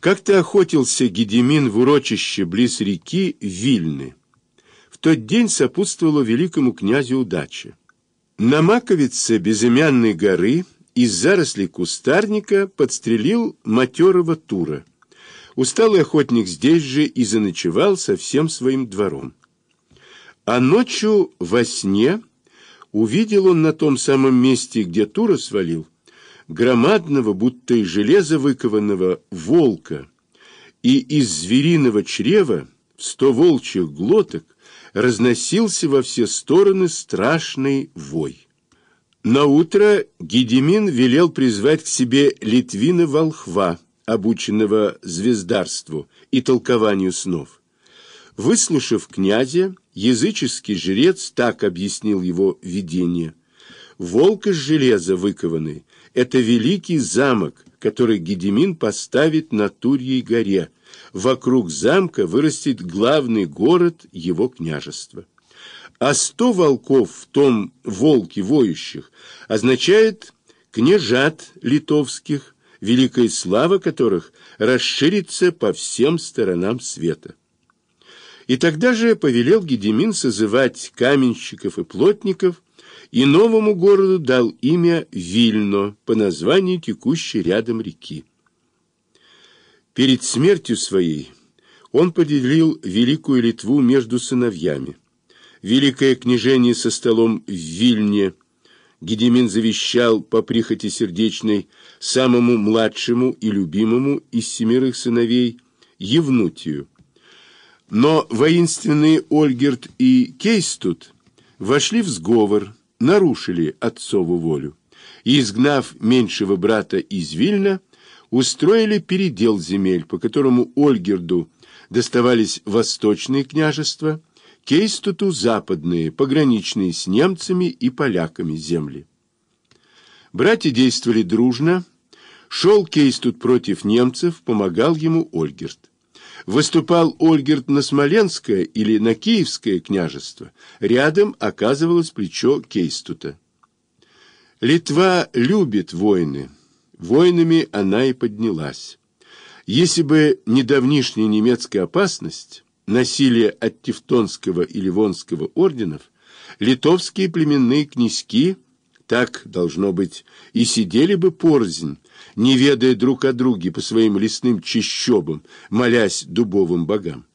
Как-то охотился Гедемин в урочище близ реки Вильны. В тот день сопутствовала великому князю удача. На маковице безымянной горы из зарослей кустарника подстрелил матерого тура. Усталый охотник здесь же и заночевал со всем своим двором. А ночью во сне увидел он на том самом месте, где тура свалил, громадного, будто из железа выкованного, волка, и из звериного чрева в сто волчьих глоток разносился во все стороны страшный вой. Наутро Гедемин велел призвать к себе Литвина Волхва, обученного звездарству и толкованию снов. Выслушав князя, языческий жрец так объяснил его видение. Волк из железа выкованный – это великий замок, который Гедемин поставит на Турьей горе. Вокруг замка вырастет главный город его княжества. А сто волков в том волке воющих означает княжат литовских, великая слава которых расширится по всем сторонам света. И тогда же повелел Гедемин созывать каменщиков и плотников, и новому городу дал имя Вильно по названию текущей рядом реки. Перед смертью своей он поделил Великую Литву между сыновьями. Великое княжение со столом в Вильне Гедемин завещал по прихоти сердечной самому младшему и любимому из семерых сыновей Евнутию. Но воинственные Ольгерт и Кейстут вошли в сговор, нарушили отцову волю и, изгнав меньшего брата из Вильна, устроили передел земель, по которому Ольгерду доставались восточные княжества, Кейстуту западные, пограничные с немцами и поляками земли. Братья действовали дружно. Шел Кейстут против немцев, помогал ему Ольгерт. Выступал Ольгерт на Смоленское или на Киевское княжество. Рядом оказывалось плечо Кейстута. Литва любит войны. Войнами она и поднялась. Если бы не давнишняя немецкая опасность, насилие от Тевтонского и Ливонского орденов, литовские племенные князьки, так, должно быть, и сидели бы порознь, не ведая друг о друге по своим лесным чащобам, молясь дубовым богам.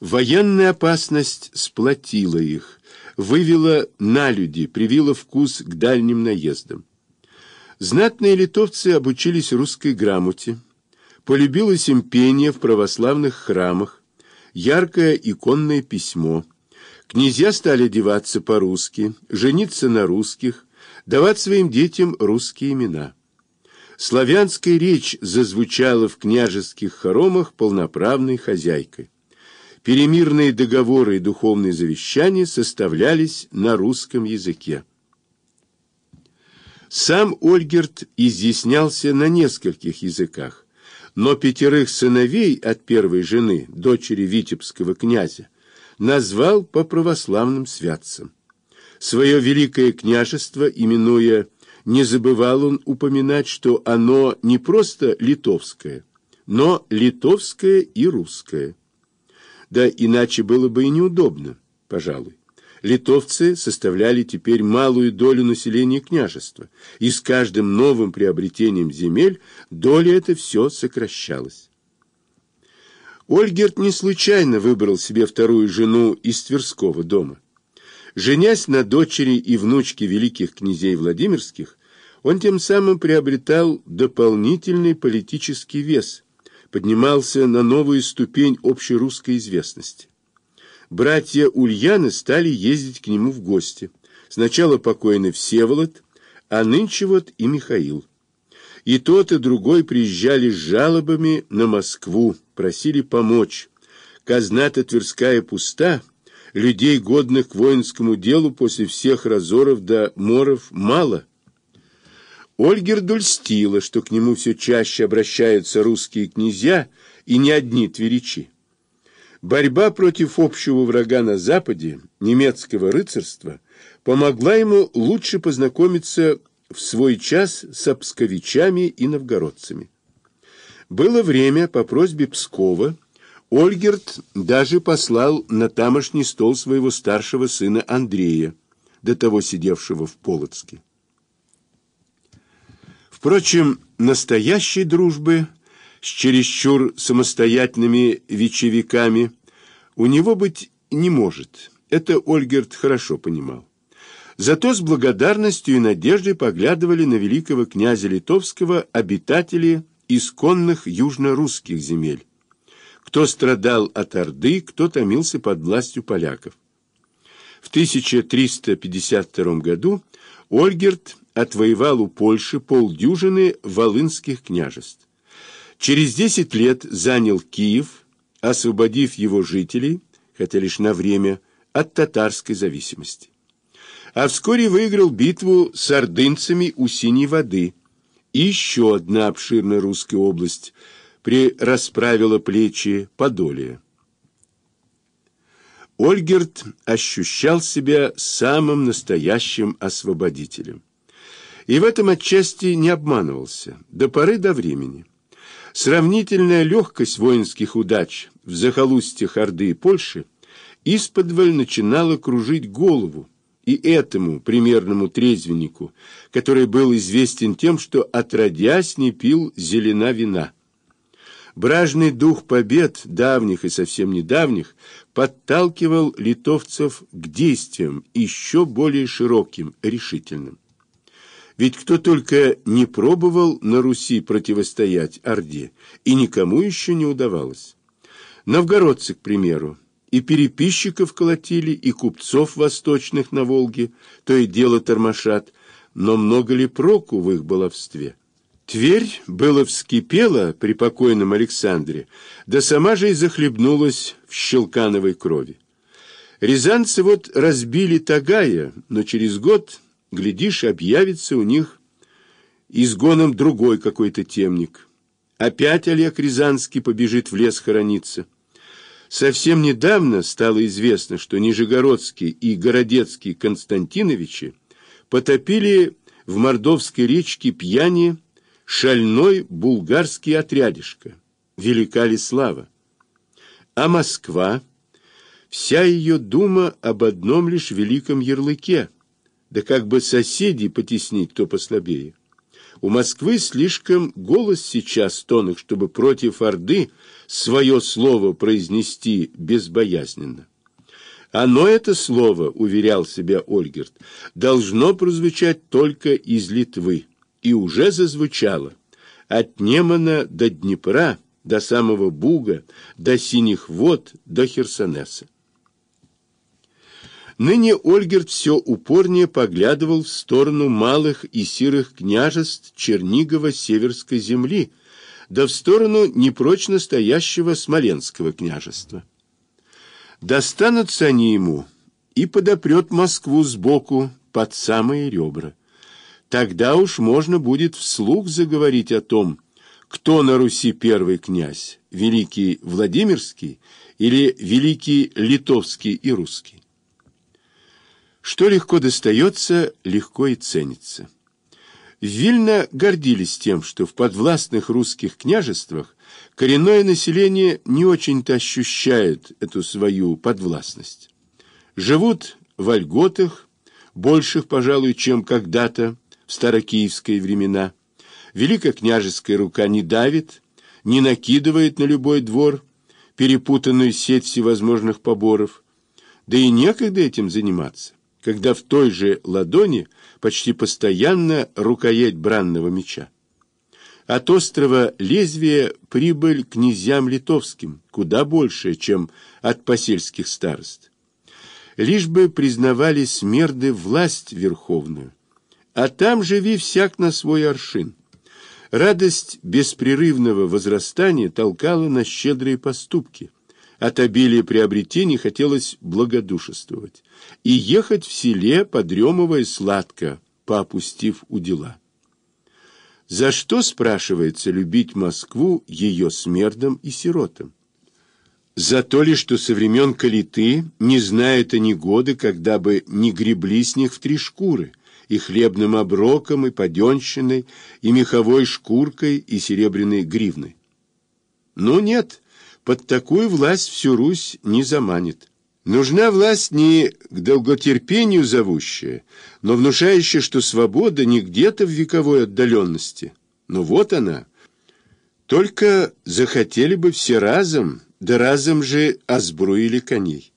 Военная опасность сплотила их, вывела на люди, привила вкус к дальним наездам. Знатные литовцы обучились русской грамоте, Полюбилось им пение в православных храмах, яркое иконное письмо. Князья стали одеваться по-русски, жениться на русских, давать своим детям русские имена. Славянская речь зазвучала в княжеских хоромах полноправной хозяйкой. Перемирные договоры и духовные завещания составлялись на русском языке. Сам Ольгерт изъяснялся на нескольких языках но пятерых сыновей от первой жены, дочери Витебского князя, назвал по православным святцам. Свое великое княжество, именуя, не забывал он упоминать, что оно не просто литовское, но литовское и русское. Да иначе было бы и неудобно, пожалуй. Литовцы составляли теперь малую долю населения княжества, и с каждым новым приобретением земель доля эта все сокращалась. Ольгерт не случайно выбрал себе вторую жену из Тверского дома. Женясь на дочери и внучке великих князей Владимирских, он тем самым приобретал дополнительный политический вес, поднимался на новую ступень общерусской известности братья Ульяны стали ездить к нему в гости. Сначала покойный Всеволод, а нынче вот и Михаил. И тот, и другой приезжали с жалобами на Москву, просили помочь. Казна-то Тверская пуста, людей, годных к воинскому делу, после всех разоров до моров мало. Ольгерду льстила, что к нему все чаще обращаются русские князья и не одни тверичи. Борьба против общего врага на Западе, немецкого рыцарства, помогла ему лучше познакомиться в свой час с псковичами и новгородцами. Было время, по просьбе Пскова, Ольгерт даже послал на тамошний стол своего старшего сына Андрея, до того сидевшего в Полоцке. Впрочем, настоящей дружбы с чересчур самостоятельными вечевиками у него быть не может. Это Ольгерт хорошо понимал. Зато с благодарностью и надеждой поглядывали на великого князя Литовского обитатели исконных южно-русских земель. Кто страдал от Орды, кто томился под властью поляков. В 1352 году Ольгерт отвоевал у Польши полдюжины волынских княжеств. Через 10 лет занял Киев, освободив его жителей, хотя лишь на время, от татарской зависимости. А вскоре выиграл битву с ордынцами у Синей воды – и еще одна обширная русская область прирасправила плечи Подолия. Ольгерт ощущал себя самым настоящим освободителем. И в этом отчасти не обманывался, до поры до времени. Сравнительная легкость воинских удач в захолустьях Орды и Польши исподволь начинала кружить голову, и этому примерному трезвеннику, который был известен тем, что отродясь не пил зелена вина. Бражный дух побед, давних и совсем недавних, подталкивал литовцев к действиям еще более широким, решительным. Ведь кто только не пробовал на Руси противостоять Орде, и никому еще не удавалось. Новгородцы, к примеру, и переписчиков колотили, и купцов восточных на Волге, то и дело тормошат, но много ли проку в их баловстве? Тверь было вскипела при покойном Александре, да сама же и захлебнулась в щелкановой крови. Рязанцы вот разбили Тагая, но через год, глядишь, объявится у них изгоном другой какой-то темник. Опять Олег Рязанский побежит в лес хорониться. Совсем недавно стало известно, что Нижегородский и Городецкий Константиновичи потопили в Мордовской речке Пьяни шальной булгарский отрядишко. Велика ли слава? А Москва, вся ее дума об одном лишь великом ярлыке, да как бы соседей потеснить, кто послабее. У Москвы слишком голос сейчас тонок, чтобы против Орды свое слово произнести безбоязненно. Оно, это слово, уверял себя Ольгерт, должно прозвучать только из Литвы, и уже зазвучало. От Немана до Днепра, до самого Буга, до Синих вод, до Херсонеса. Ныне Ольгерт все упорнее поглядывал в сторону малых и сирых княжеств Чернигова-Северской земли, да в сторону непрочно стоящего Смоленского княжества. Достанутся они ему и подопрет Москву сбоку под самые ребра. Тогда уж можно будет вслух заговорить о том, кто на Руси первый князь, великий Владимирский или великий Литовский и Русский. Что легко достается, легко и ценится. Вильно гордились тем, что в подвластных русских княжествах коренное население не очень-то ощущает эту свою подвластность. Живут в вольготах, больших, пожалуй, чем когда-то в старокиевские времена. Великокняжеская рука не давит, не накидывает на любой двор перепутанную сеть всевозможных поборов, да и некогда этим заниматься когда в той же ладони почти постоянно рукоять бранного меча. От острова лезвия прибыль князьям литовским, куда больше, чем от посельских старост. Лишь бы признавали смерды власть верховную, а там живи всяк на свой аршин. Радость беспрерывного возрастания толкала на щедрые поступки. От обилия приобретений хотелось благодушествовать и ехать в селе, подремывая сладко, поопустив у дела. За что, спрашивается, любить Москву ее смердом и сиротам? За то ли, что со времен Калиты не знают они годы, когда бы не гребли с них в три шкуры, и хлебным оброком, и паденщиной, и меховой шкуркой, и серебряной гривной. Ну нет, под такую власть всю Русь не заманит. Нужна власть не к долготерпению зовущая, но внушающая, что свобода не где-то в вековой отдаленности. Но вот она. Только захотели бы все разом, да разом же озбруили коней.